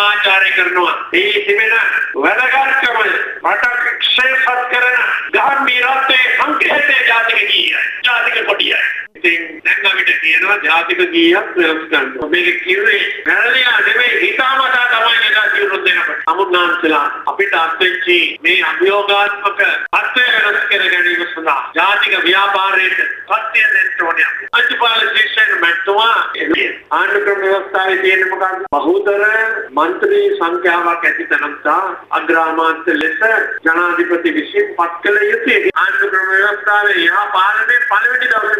සාකච්ඡාරය කරනවා. මේ තිබෙන වැදගත්කම රටක් ශ්‍රේෂ්ඨ කරන ගැඹීරත්වයේ සංකේතයේ ජාතික ගීය. ජාතික කොටිය. ඉතින් දැන් අපිට කියනවා ජාතික ගීයක් ප්‍රයෝග කරන්න. මේක කිව්වේ වැරදිලා නෙමෙයි හිතාමතා තමයි මේක ජීවත් වෙනකොට. සමුද්නාන්සලා අපිට අත්වෙච්චි මේ අභියෝගාත්මක අත්වය වෙනස් කර ගැනීම සඳහා ජාතික ව්‍යාපාරයට පත්‍ය දෙන්න ඕනේ. අජපාල ශිෂ්‍යයන් මැට්ටුවා ආණ්ඩුක්‍රම ව්‍යවස්ථාවේ තියෙන මොකක්ද? බහුතර මන්ත්‍රී සංඛ්‍යාවක් ඇති තැනත්තා අග්‍රාමාත්‍ය ලෙස ජනාධිපති විසින් පත් කළ යුතුයි. ආණ්ඩුක්‍රම ව්‍යවස්ථාවේ යහ පාලනයේ පළවෙනි දවසේම කැඩුවා.